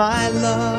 my love.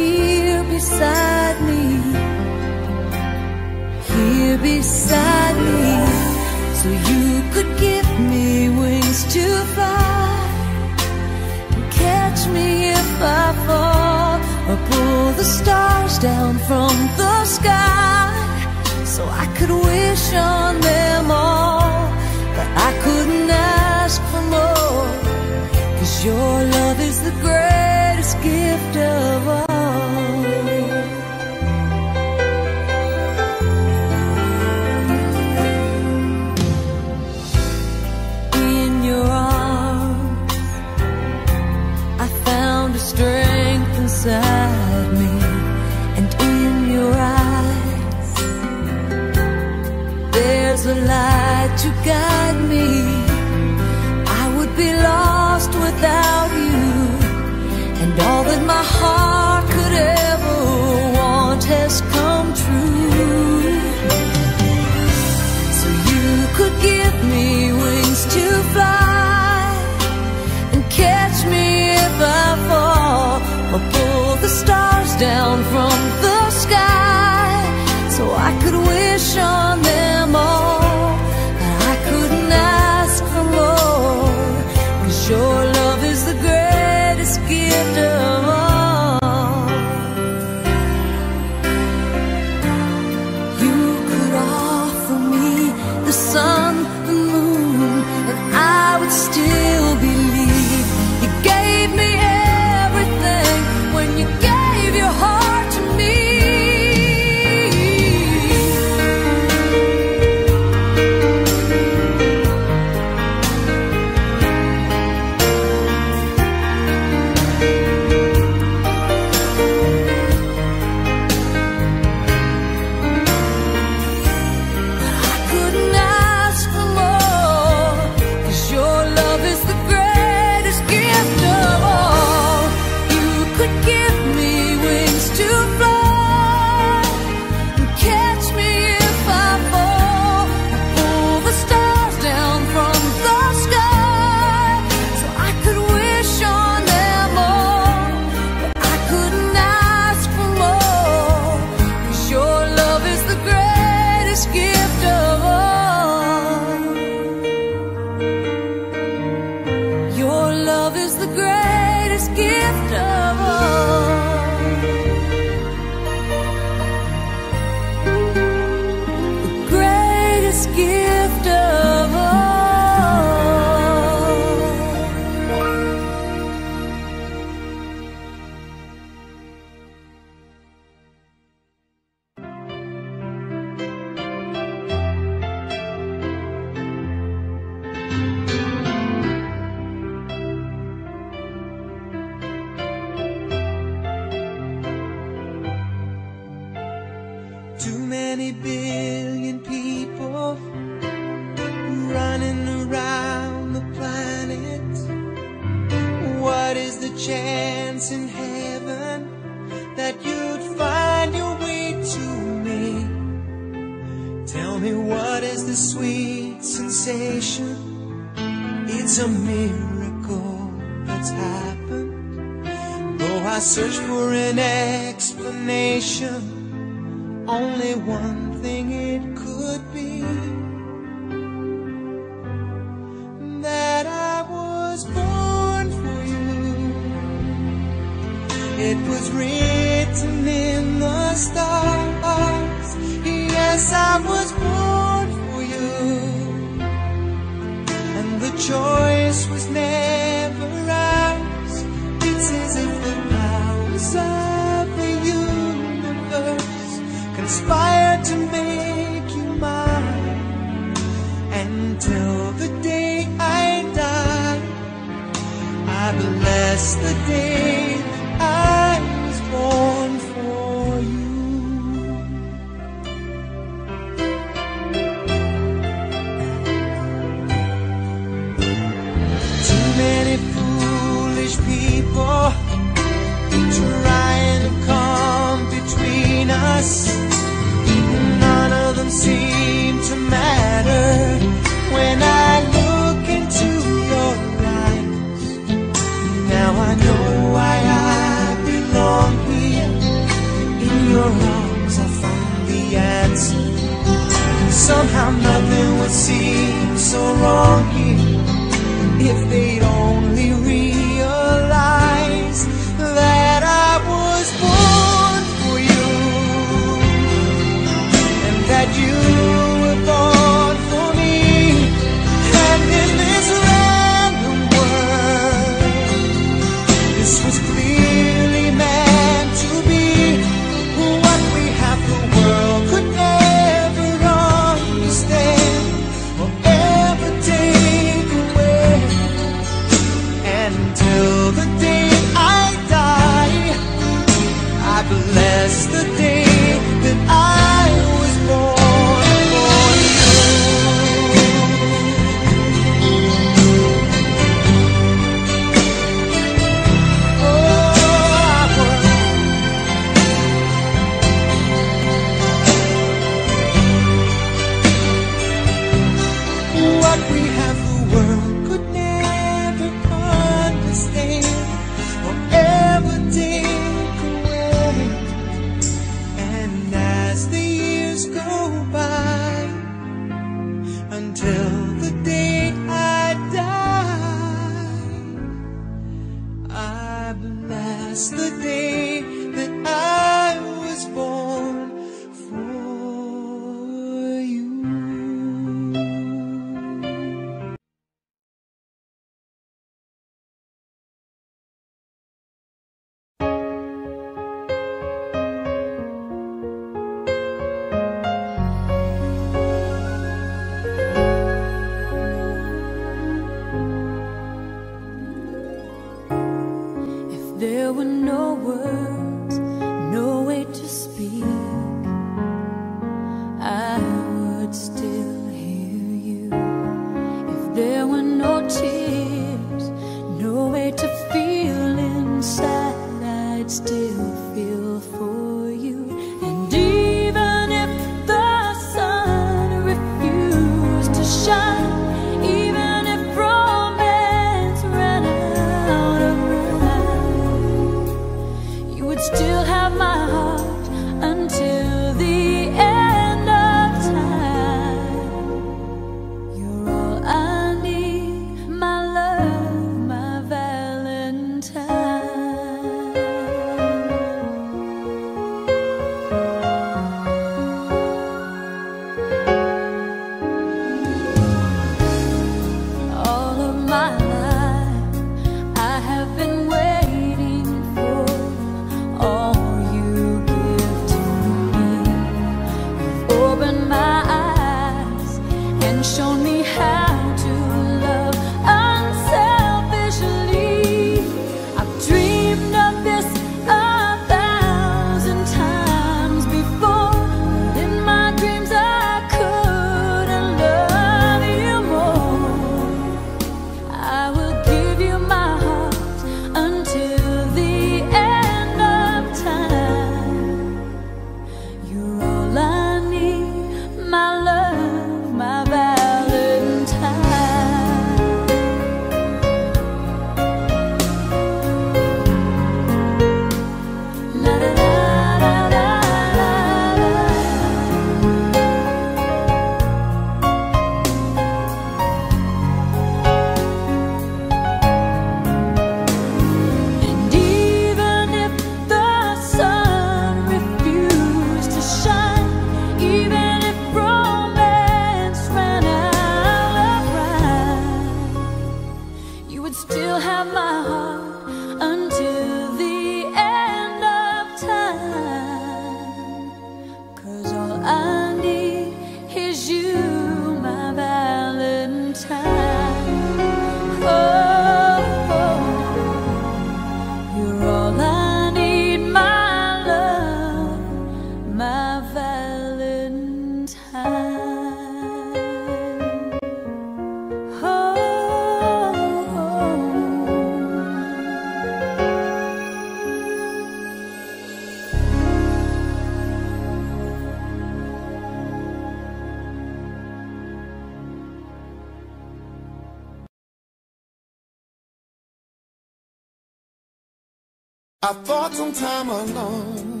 I thought some time alone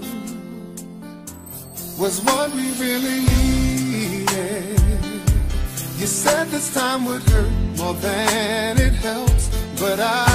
was what we really needed. You said this time would hurt more than it helps, but I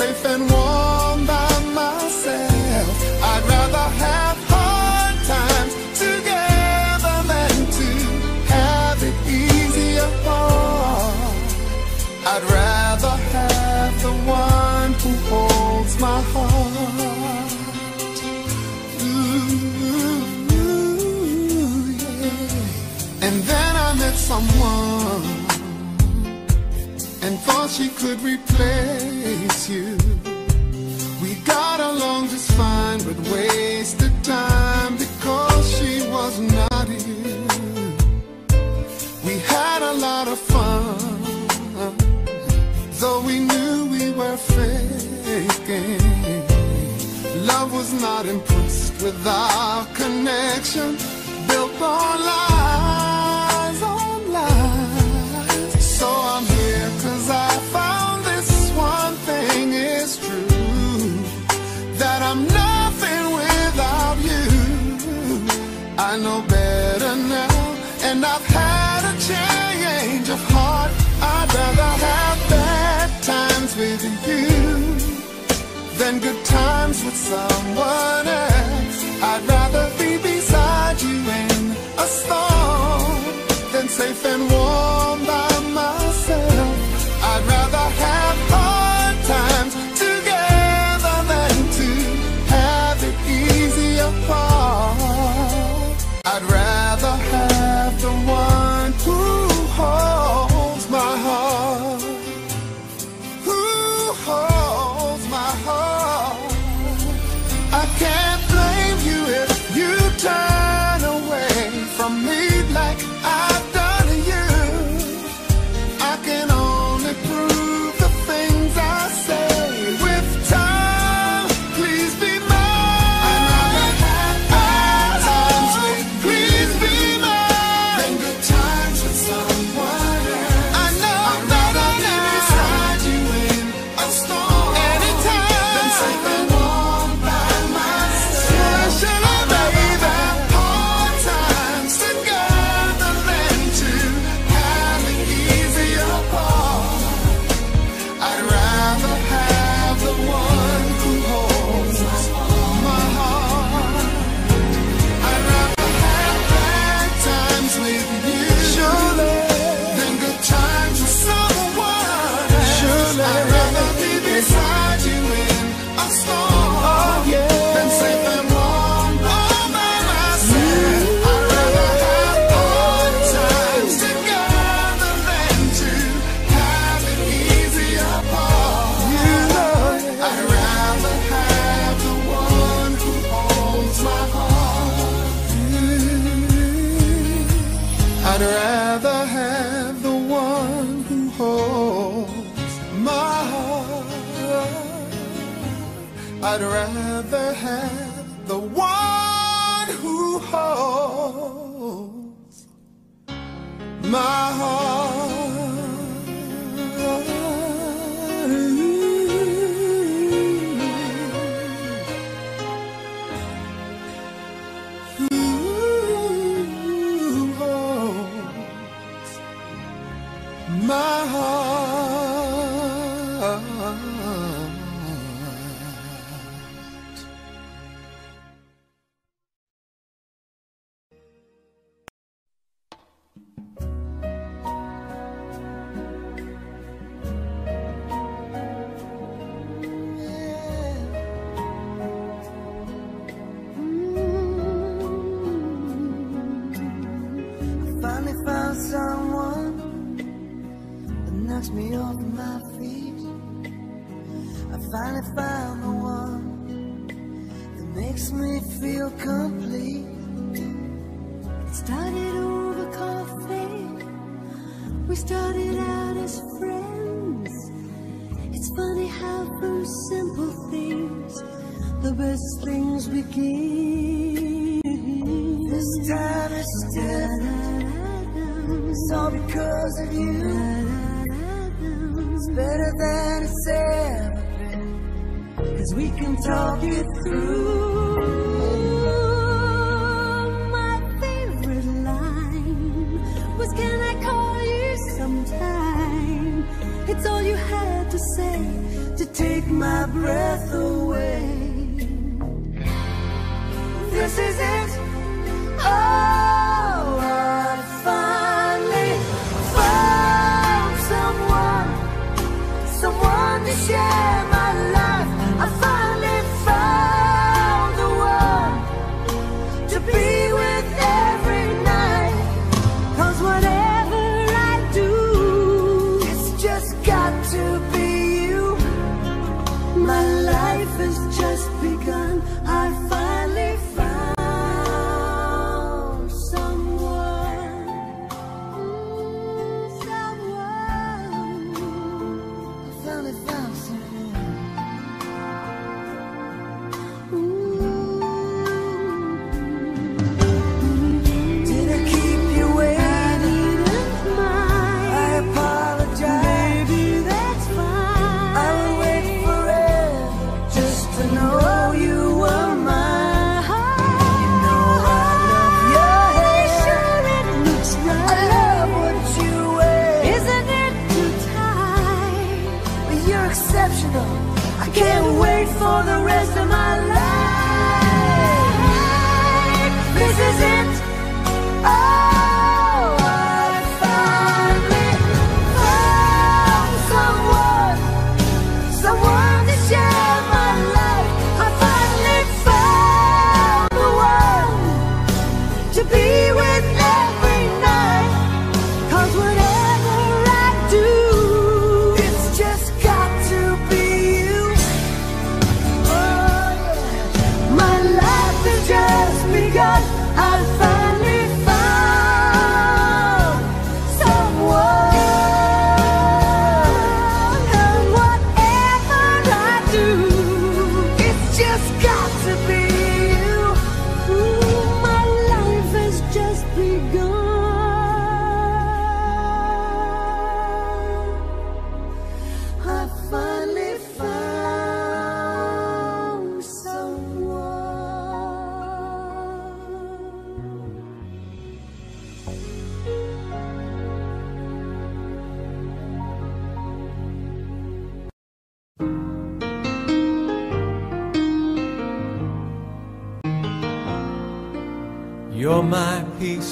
safe and warm. thought she could replace you. We got along just fine, but wasted time because she was not you. We had a lot of fun, though we knew we were faking. Love was not impressed with our connection built on lies. I know better now, and I've had a change of heart. I'd rather have bad times with you than good times with someone else. I'd rather be beside you in a storm than safe and warm by.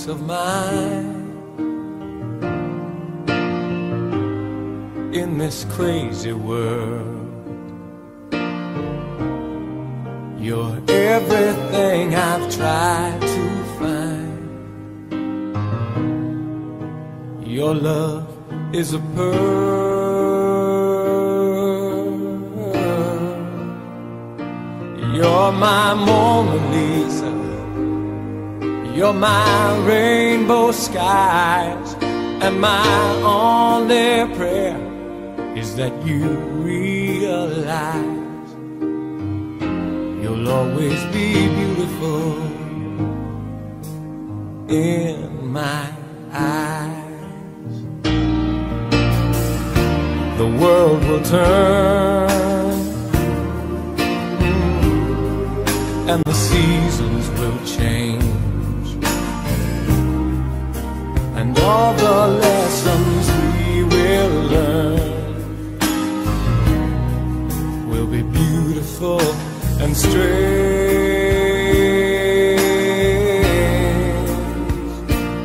Of mine In this crazy world, you're everything I've tried to find. Your love is a pearl. You're my Lisa. You're my rainbow skies, and my only prayer is that you realize you'll always be beautiful in my eyes. The world will turn, all the lessons we will learn will be beautiful and strange.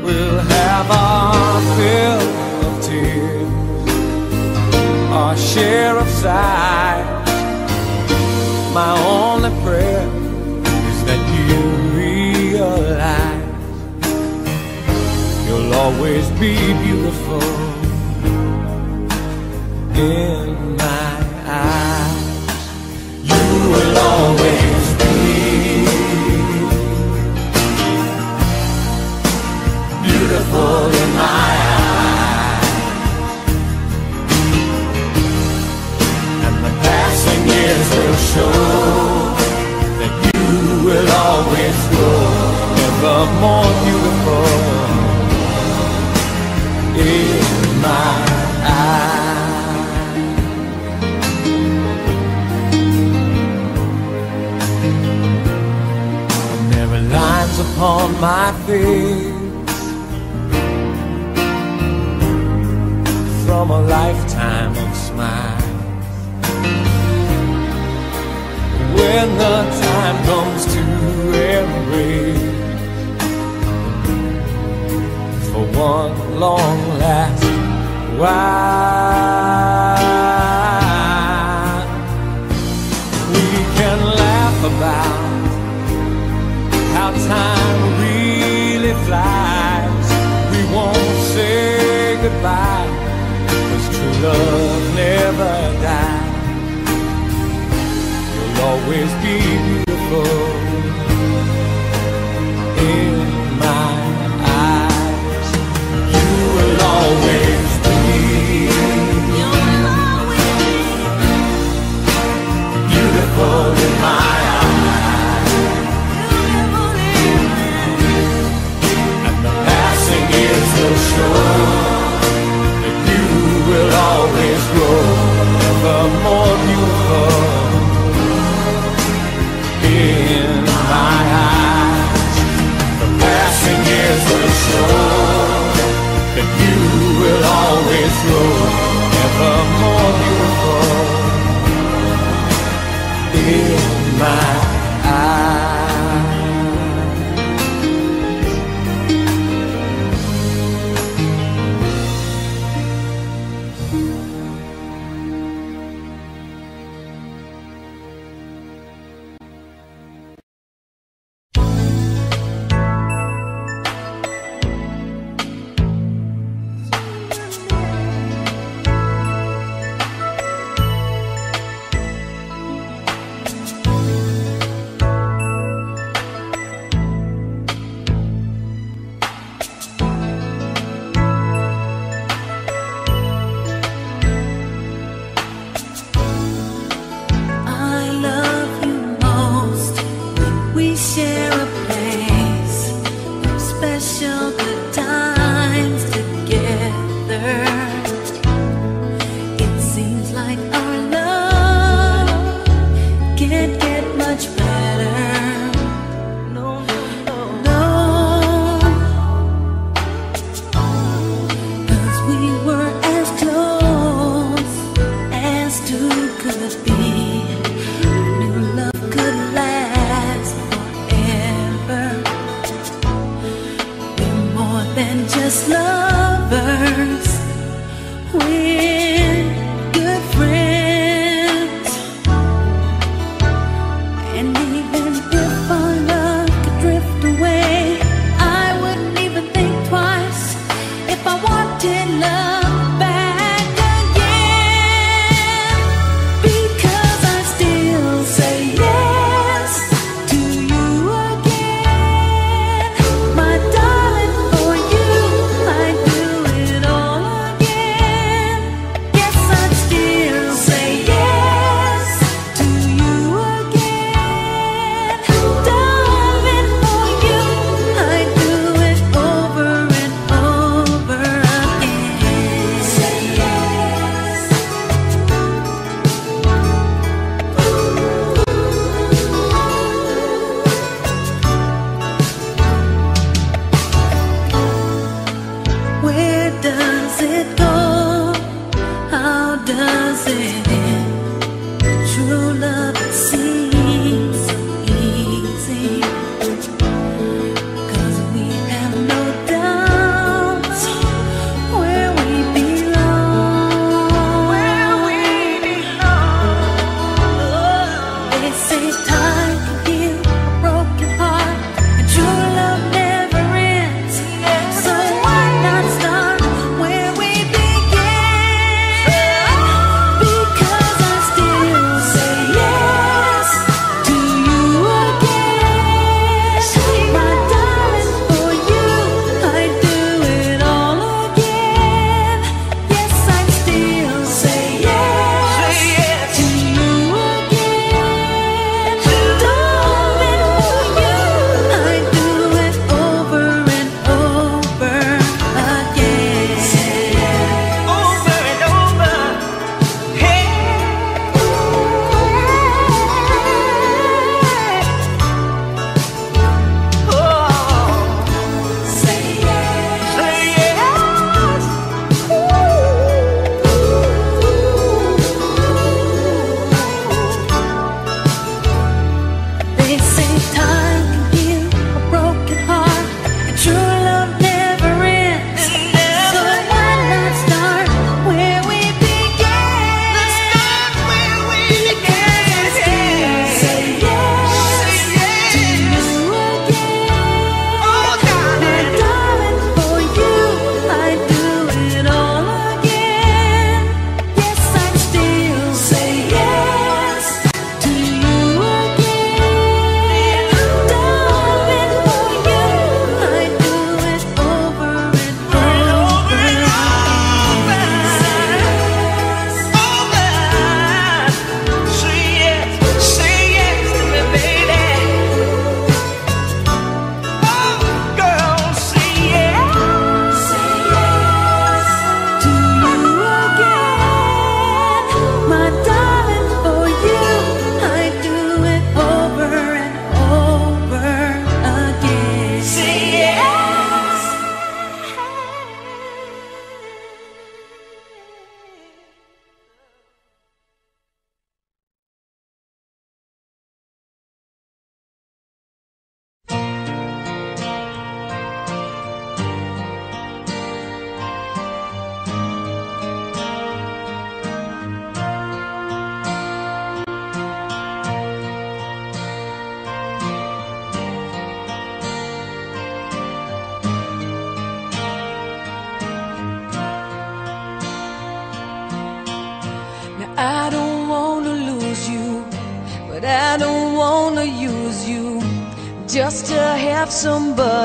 We'll have our fill of tears, our share of sighs. Always be beautiful in my eyes. You will always be beautiful in my eyes. And the passing years will show that you will always grow ever upon my face from a lifetime of smiles. When the time comes to embrace for one long last while.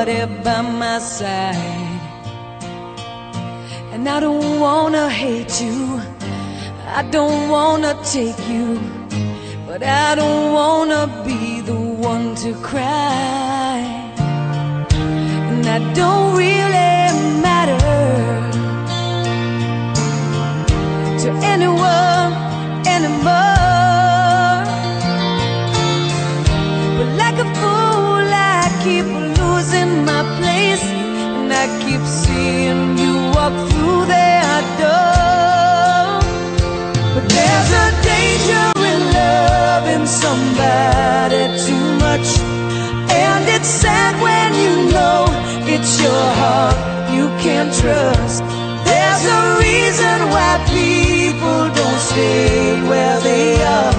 Somebody by my side. And I don't wanna hate you, I don't wanna take you, but I don't wanna be the one to cry. And I don't really matter to anyone anymore. Your heart you can't trust. There's a reason why people don't stay where they are.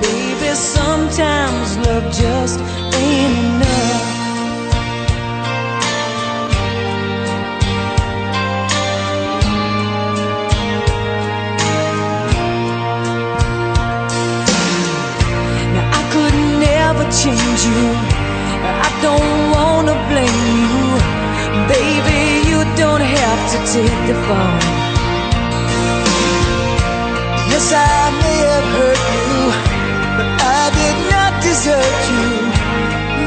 Baby, sometimes love just ain't enough. Now I could never change you. I don't wanna blame you. Baby, you don't have to take the fall. Yes, I may have hurt you, but I did not desert you.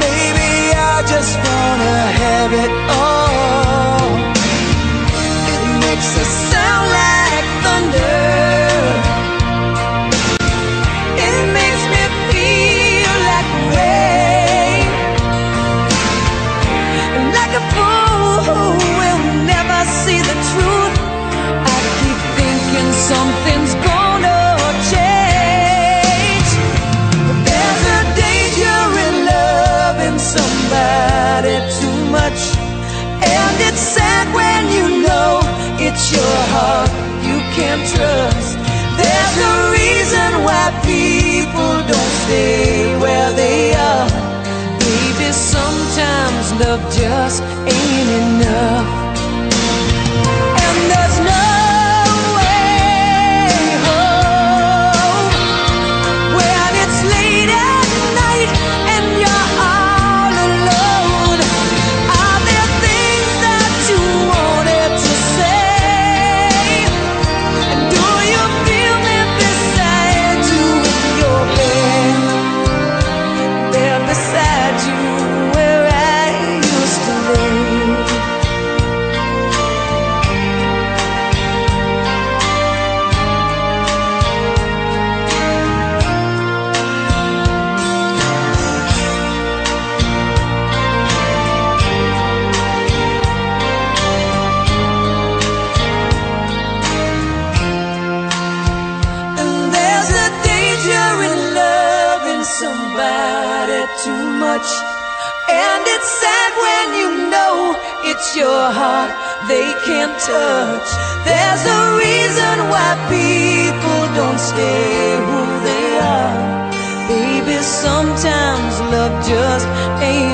Maybe I just wanna have it all. It makes us sound like thunder. Heart you can't trust. There's a reason why people don't stay where they are. Maybe sometimes love just ain't enough. Your heart they can't touch. There's a reason why people don't stay who they are. Baby, sometimes love just ain't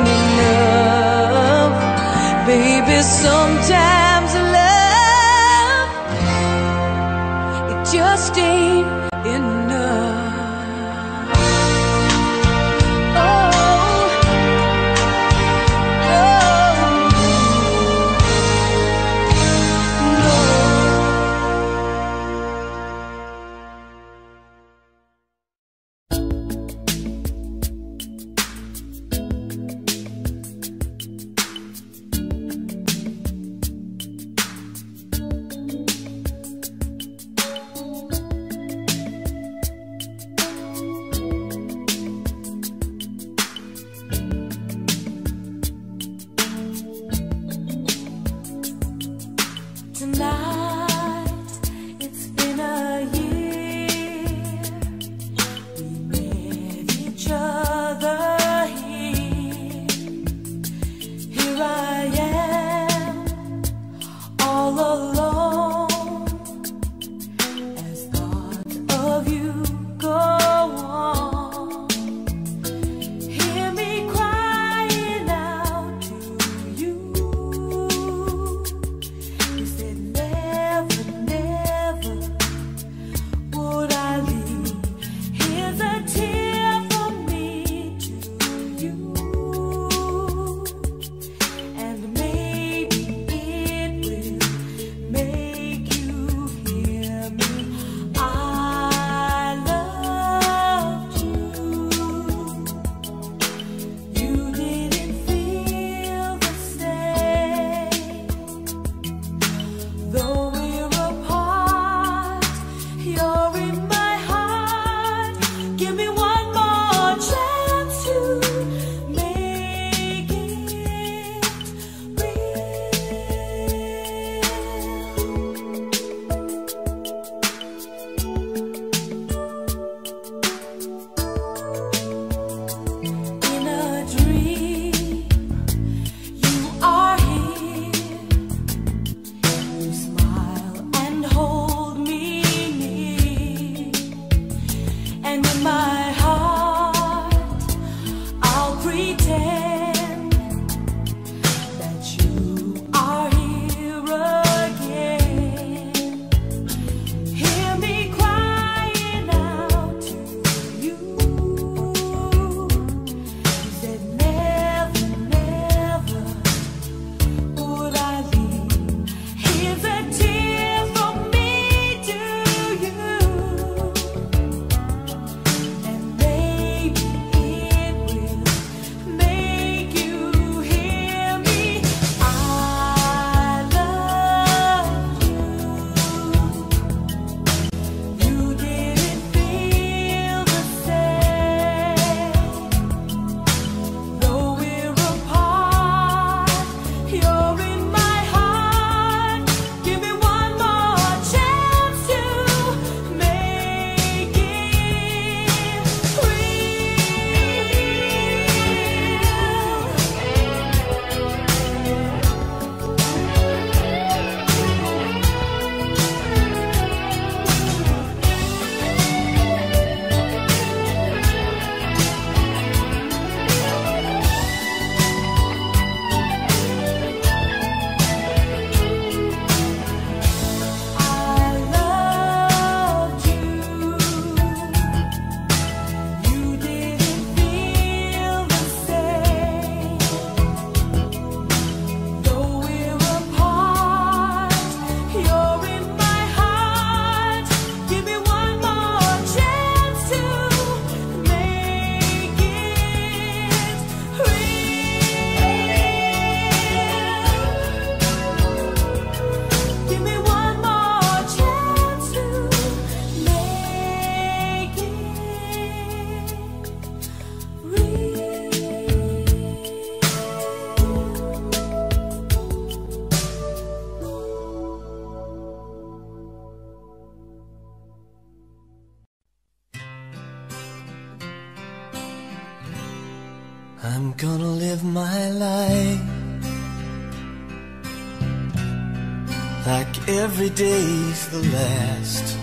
day's the last.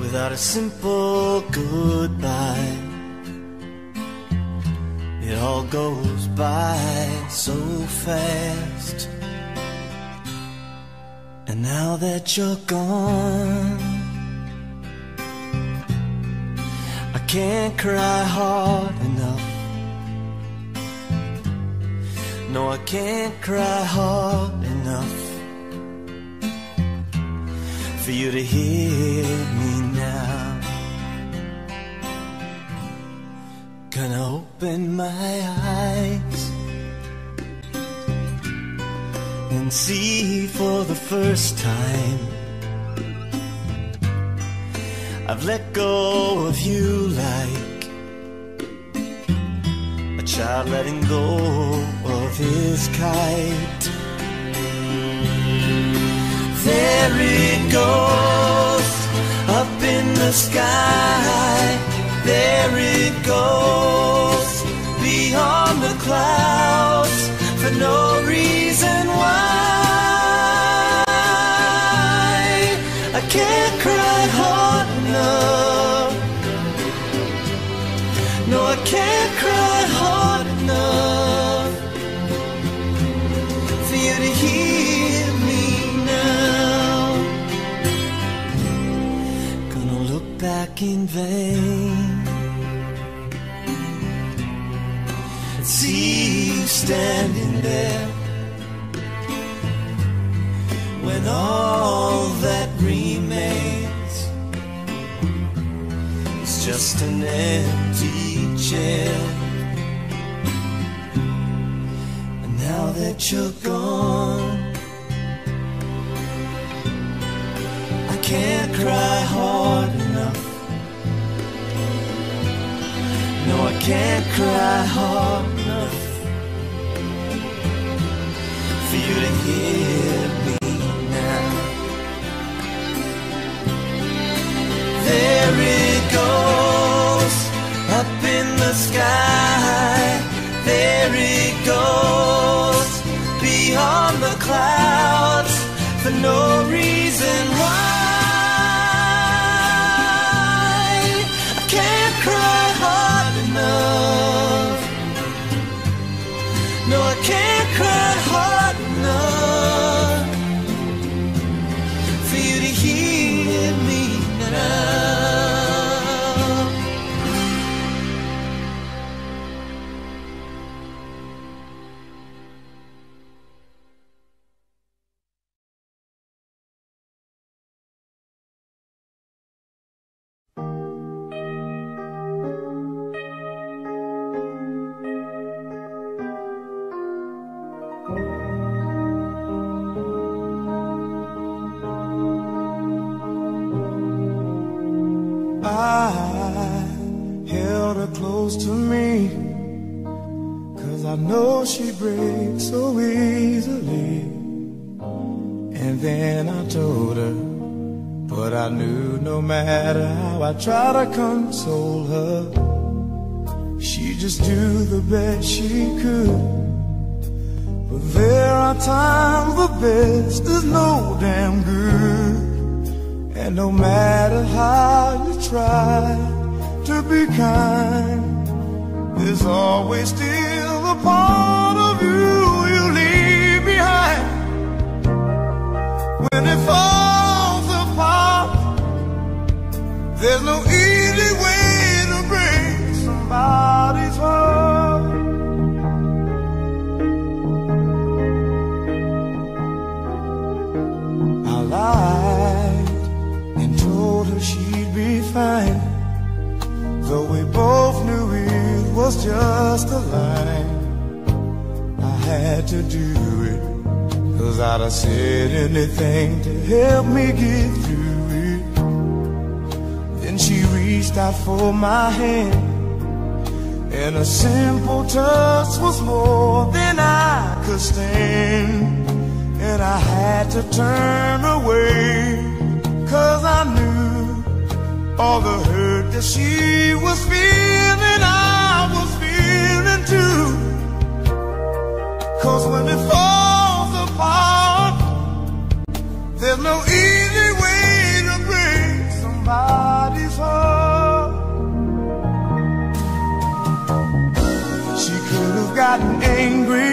Without a simple goodbye It all goes by so fast. And now that you're gone I can't cry hard enough. No, I can't cry hard in vain. See you standing there when all that remains is just an empty chair. And now that you're gone. can't cry hard No, I can't cry hard enough for you to hear me now. There it goes, up in the sky. There it goes, beyond the clouds, for no reason why. somebody's hard. She could have gotten angry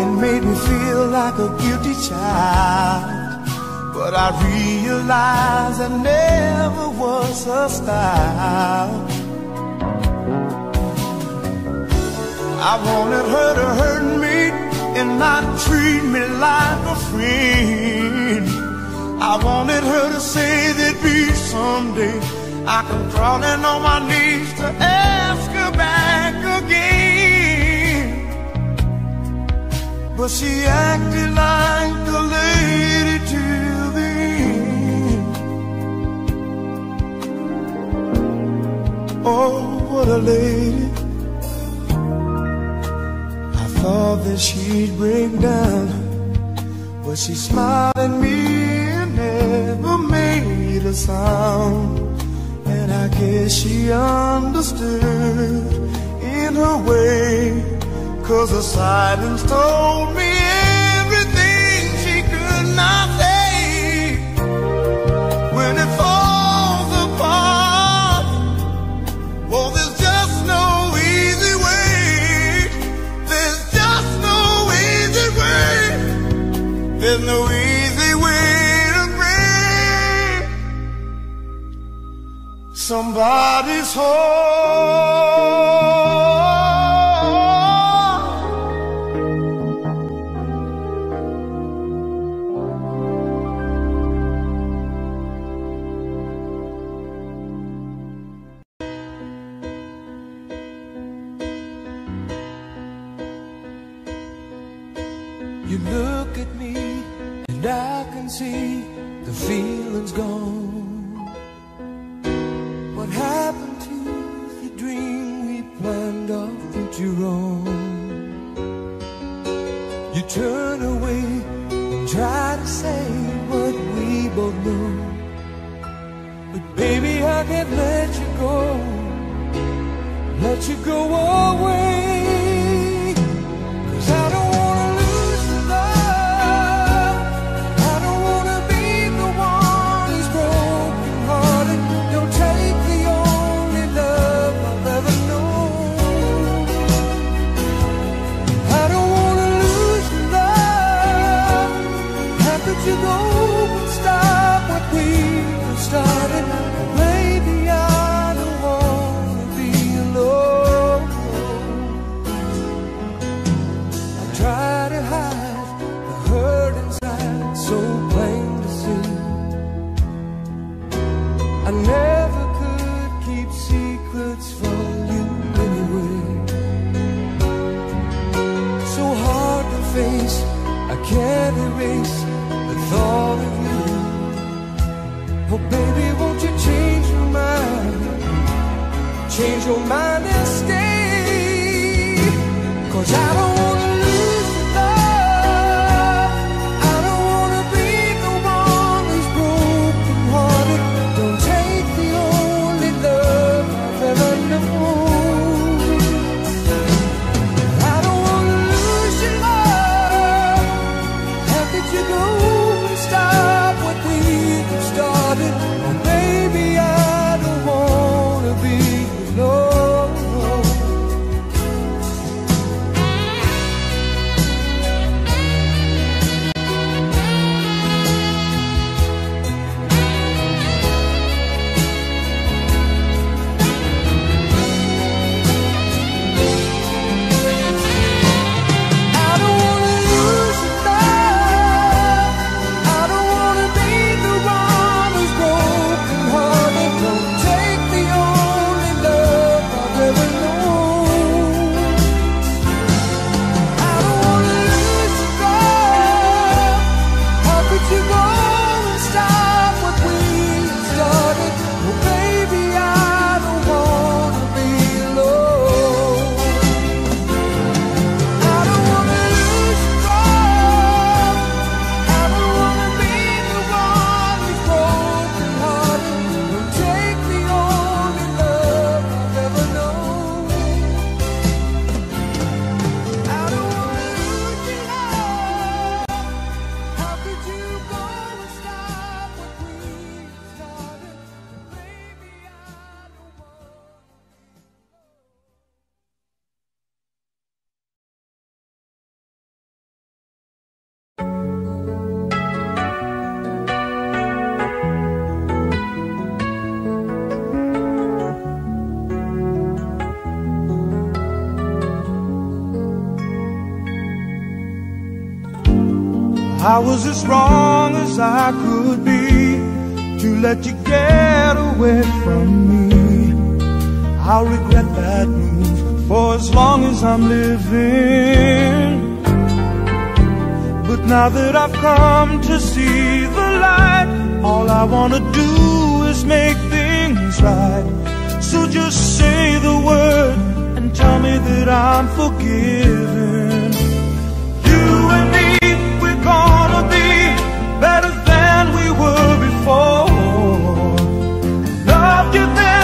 and made me feel like a guilty child. But I realized I never was her style. I wanted her to hurt me and not treat me like a friend. I wanted her to say that be someday I can crawl in on my knees to ask her back again. But she acted like a lady till the end. Oh, what a lady. I thought that she'd break down, but she smiled at me made a sound. And I guess she understood in her way, cause the silence told me everything she could not say. When it falls apart, well, there's just no easy way. There's just no easy way. There's no easy somebody's heart. Can't let you go. Let you go away. Change your mind and stay. Cause I don't I'm living. But now that I've come to see the light, all I wanna do is make things right. So just say the word and tell me that I'm forgiven. You and me, we're gonna be better than we were before. Loved you then,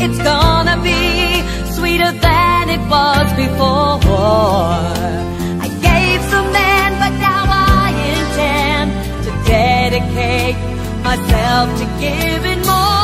It's gonna be sweeter than it was before. I gave some men, but now I intend to dedicate myself to giving more.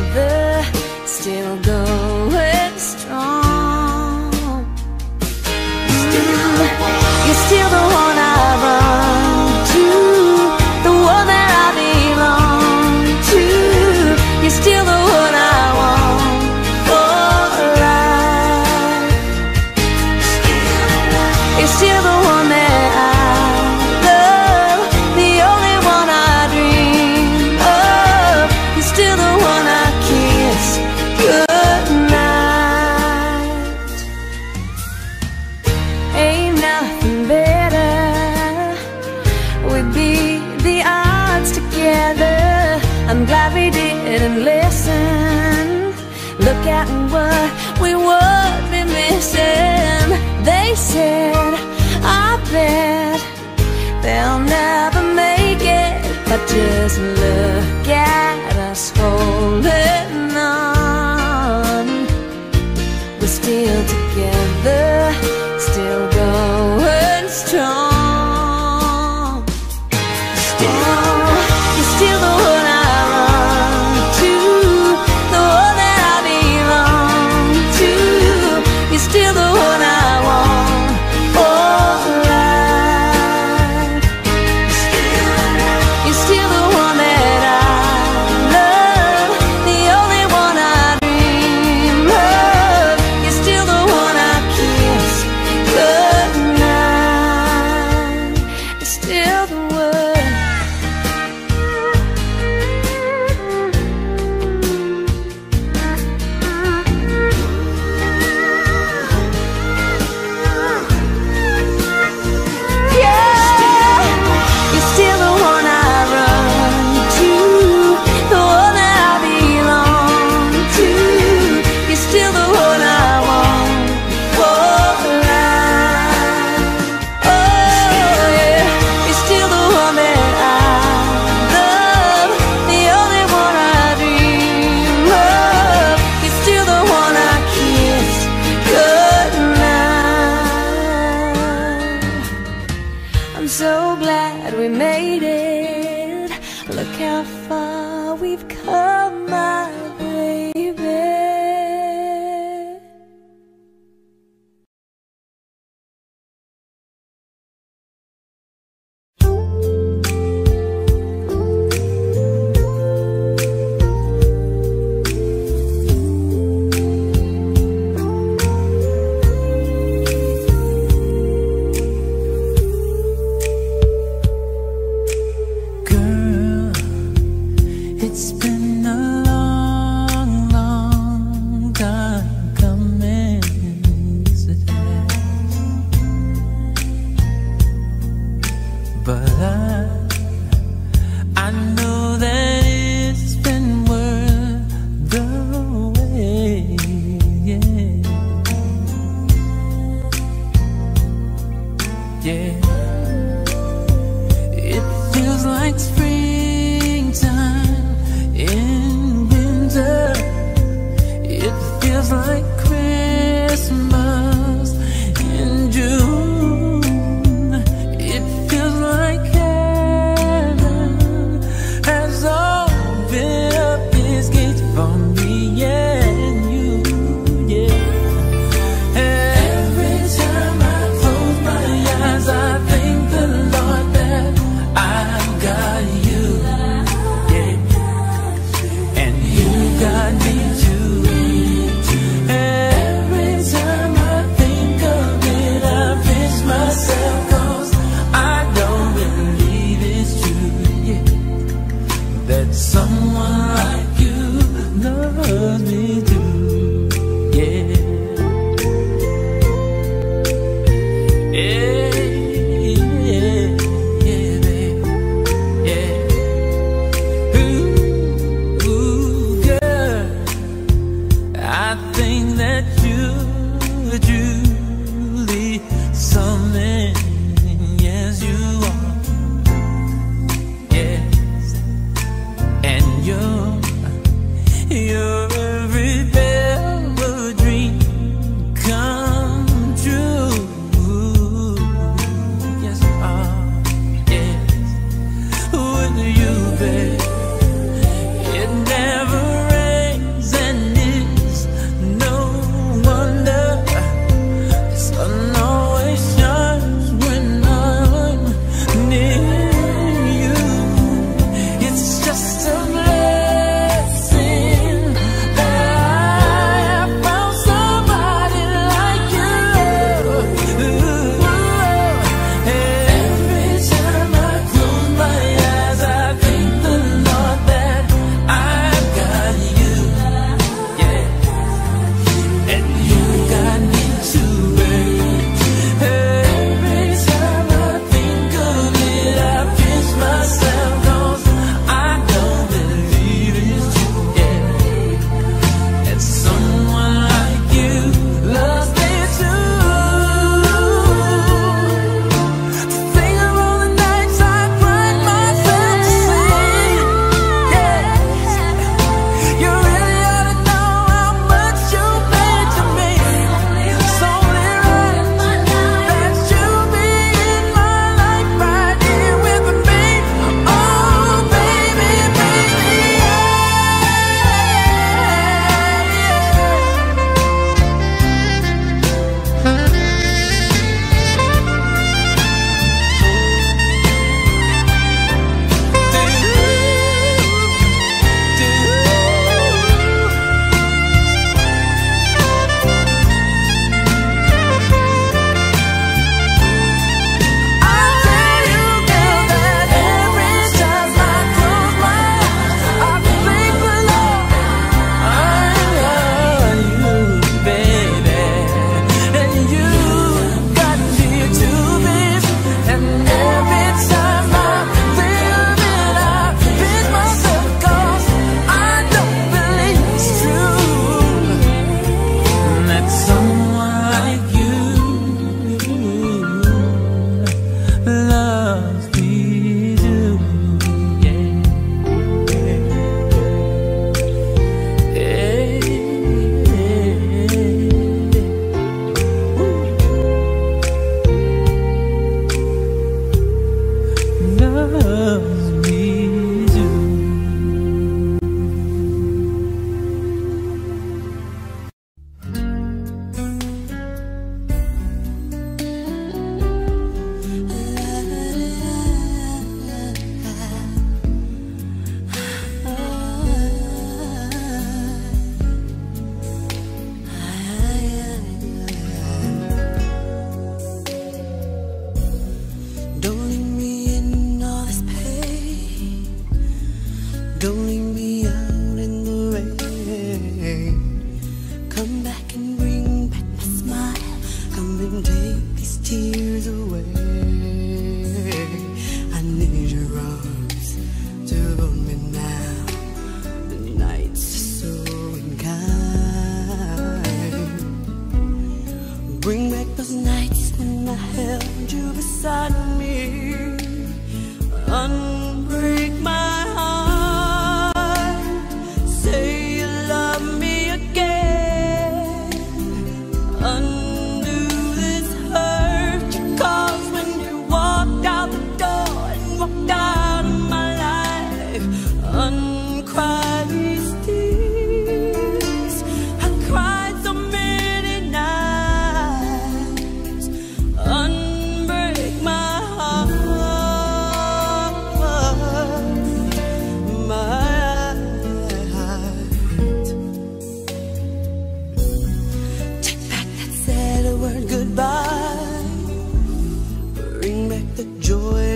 How far we've come,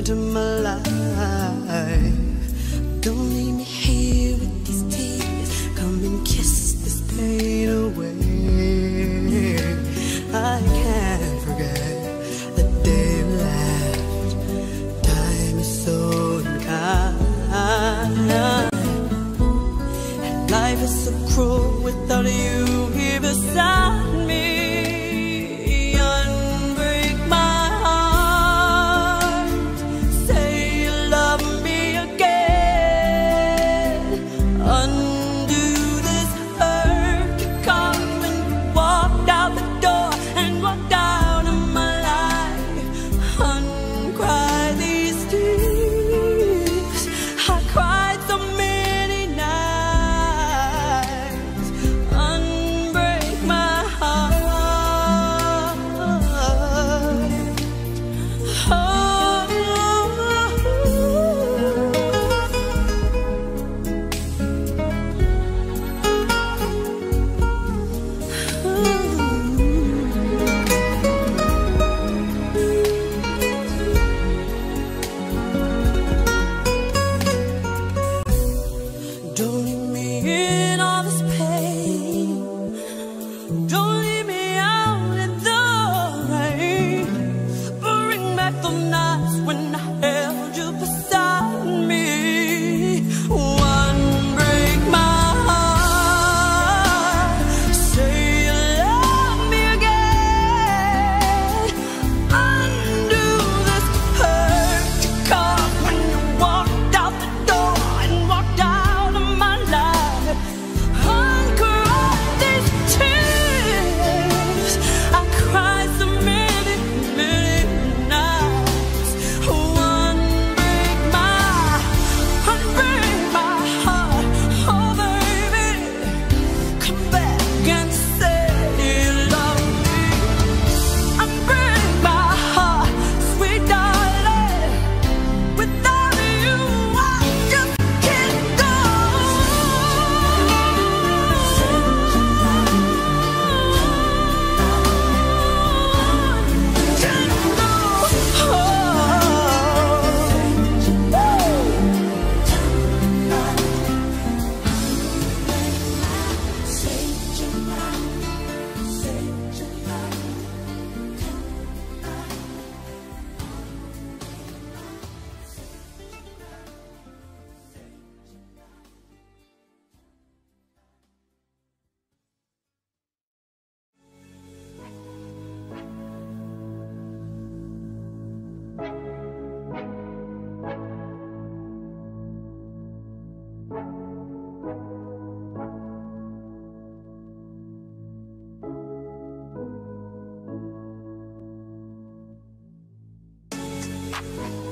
joy to my you.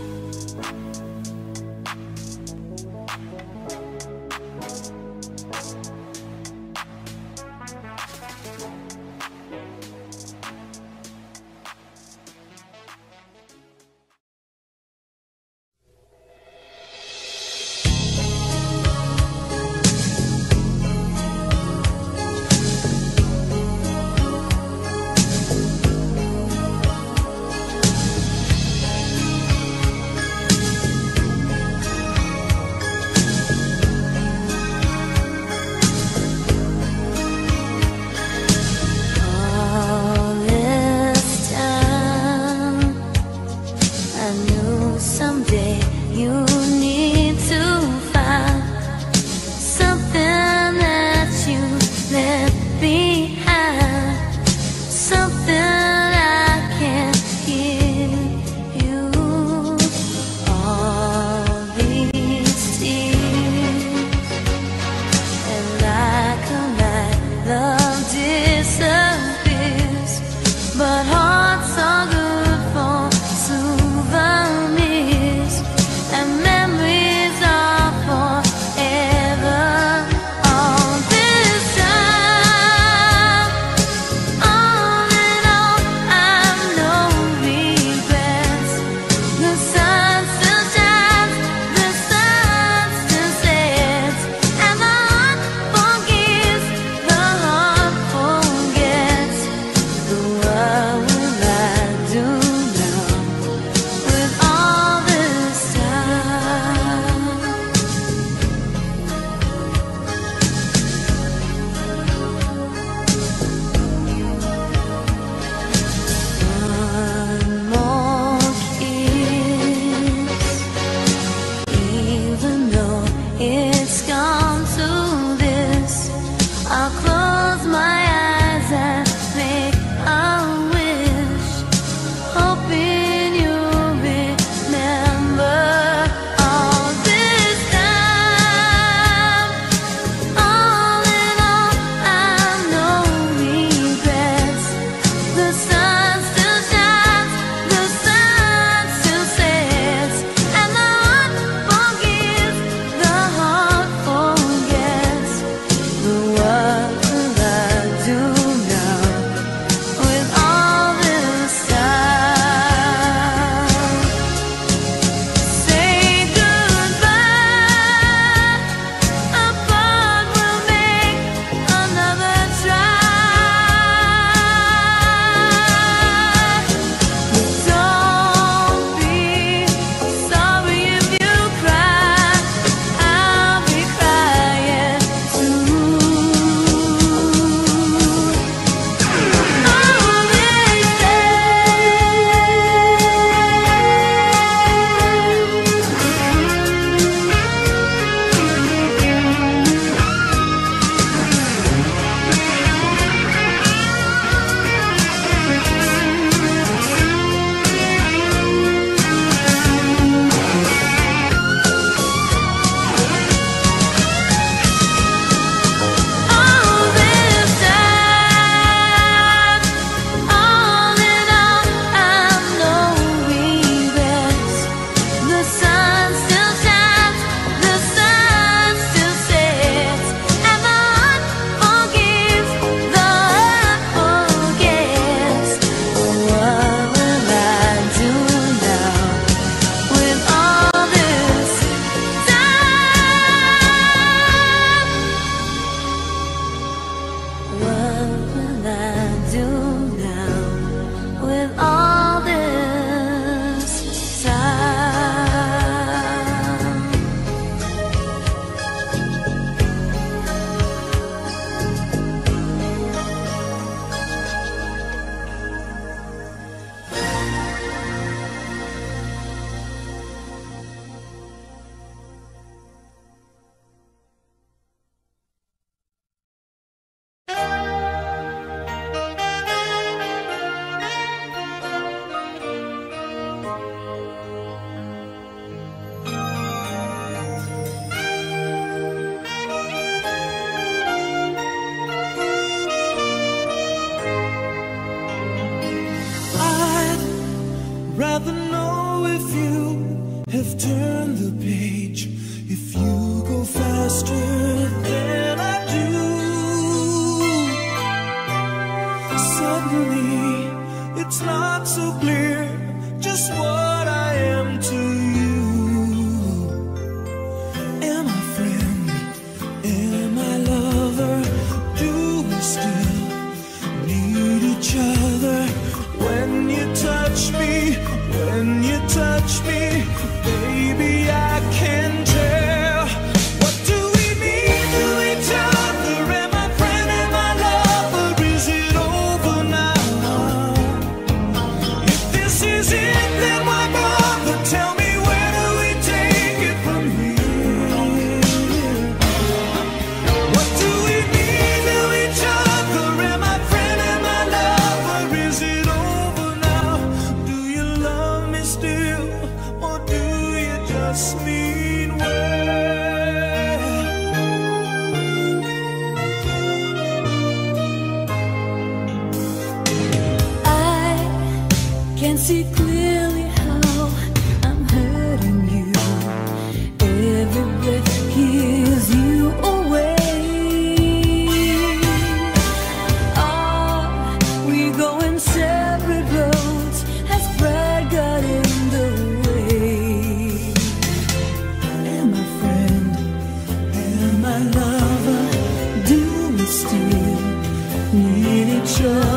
Need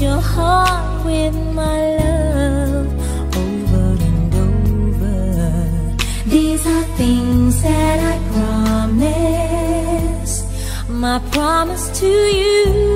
your heart with my love over and over. These are things that I promise, my promise to you.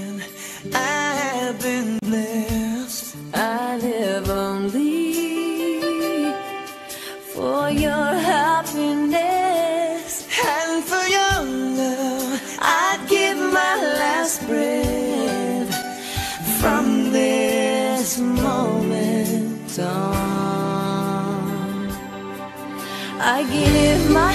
song. I give my